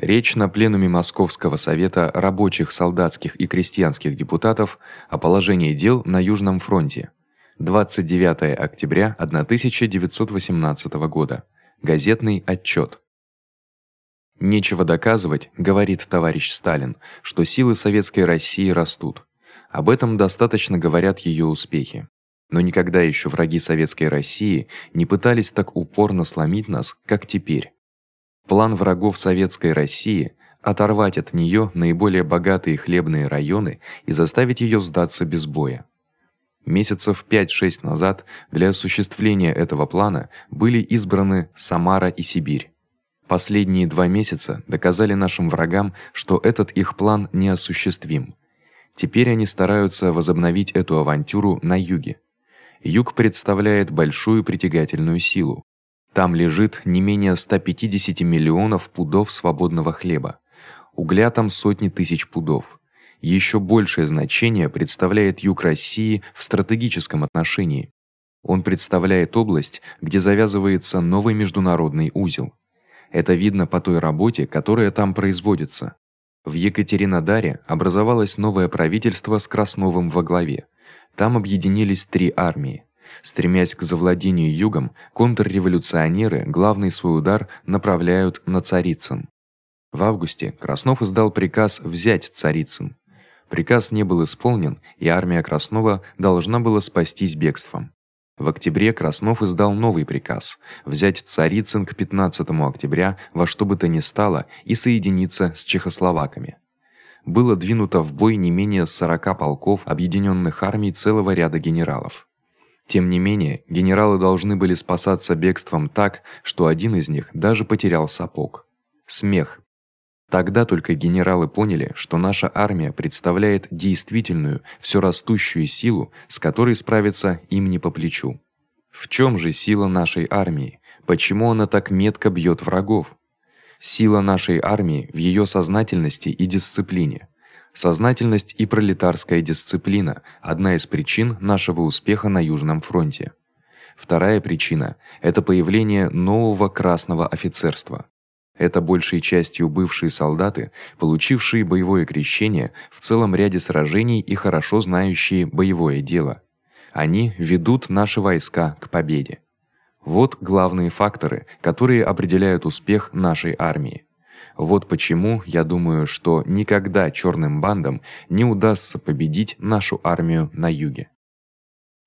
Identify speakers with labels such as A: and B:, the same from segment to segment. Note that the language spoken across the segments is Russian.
A: Речь на пленуме Московского совета рабочих, солдатских и крестьянских депутатов о положении дел на Южном фронте. 29 октября 1918 года. Газетный отчёт. Нечего доказывать, говорит товарищ Сталин, что силы советской России растут. Об этом достаточно говорят её успехи. Но никогда ещё враги советской России не пытались так упорно сломить нас, как теперь. План врагов советской России оторвать от неё наиболее богатые хлебные районы и заставить её сдаться без боя. Месяцев 5-6 назад для осуществления этого плана были избраны Самара и Сибирь. Последние два месяца доказали нашим врагам, что этот их план неосуществим. Теперь они стараются возобновить эту авантюру на юге. Юг представляет большую притягательную силу. Там лежит не менее 150 миллионов пудов свободного хлеба. Угля там сотни тысяч пудов. Ещё большее значение представляет юг России в стратегическом отношении. Он представляет область, где завязывается новый международный узел. Это видно по той работе, которая там производится. В Екатеринодаре образовалось новое правительство с Красновым во главе. Там объединились три армии. Стремясь к завладению югом, контрреволюционеры главный свой удар направляют на Царицын. В августе Краснов издал приказ взять Царицын. Приказ не был исполнен, и армия Краснова должна была спастись бегством. В октябре Краснов издал новый приказ взять Царицын к 15 октября во что бы то ни стало и соединиться с чехословаками. Было двинуто в бой не менее 40 полков объединённых армий целого ряда генералов. Тем не менее, генералы должны были спасаться бегством так, что один из них даже потерял сапог. Смех. Тогда только генералы поняли, что наша армия представляет действительную, всё растущую силу, с которой справиться им не по плечу. В чём же сила нашей армии? Почему она так метко бьёт врагов? Сила нашей армии в её сознательности и дисциплине. Сознательность и пролетарская дисциплина одна из причин нашего успеха на Южном фронте. Вторая причина это появление нового красного офицерства. Это большей частью бывшие солдаты, получившие боевое крещение в целом ряде сражений и хорошо знающие боевое дело. Они ведут наши войска к победе. Вот главные факторы, которые определяют успех нашей армии. Вот почему я думаю, что никогда чёрным бандам не удастся победить нашу армию на юге.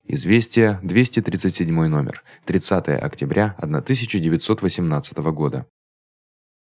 A: Известие 237 номер, 30 октября 1918 года.